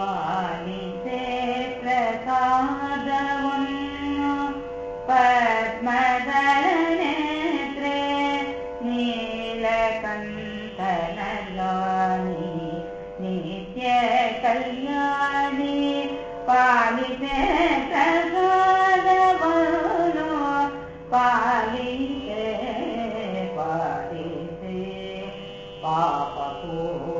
पालिते प्रसादवन् पद्मदलनेत्रे नीलकण्ठनलानि नित्यकल्याणि पालिते प्रसादवनो पालिते पालिते पापपूर्वङ्गळनु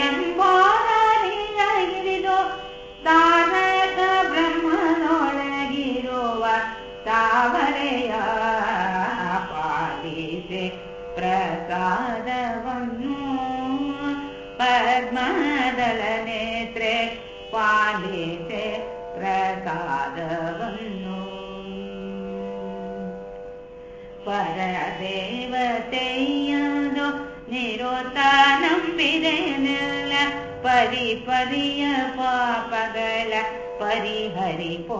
ಎಂಬಾರಿದು ತಾರಕ ಬ್ರಹ್ಮನೊಳಗಿರುವ ತಾವರೆಯ ಪಾಲಿಸೆ ಪ್ರಸಾದವನ್ನು ಪದ್ಮದಲ ನೇತ್ರೆ ಪಾಲಿಸೆ ಪ್ರಸಾದವನ್ನು ಪರದೇವತೆಯದು ನಿರೋತ ನಂಬಿದೆನೆಲ್ಲ ಪರಿ ಪರಿಯ ಪಾಪಗಳ ಪರಿಹರಿಪೋಳೆಂದು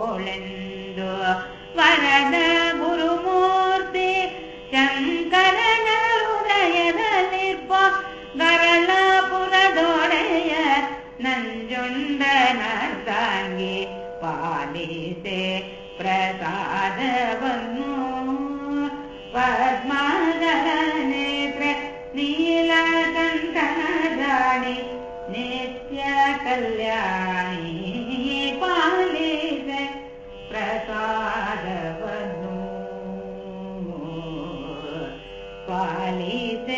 ವರದ ಗುರುಮೂರ್ತಿ ಶಂಕರನ ಹೃದಯದಲ್ಲಿಪ್ಪ ಗರಳಪುರದೊಡೆಯ ನಂಜುಂಡನರ್ದಾಂಗಿ ಪಾಲಿಸೆ ಪ್ರಸಾದವನ್ನು ಪದ್ಮದಲ कल्याणि पालित प्रसाद पालित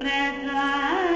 प्रसा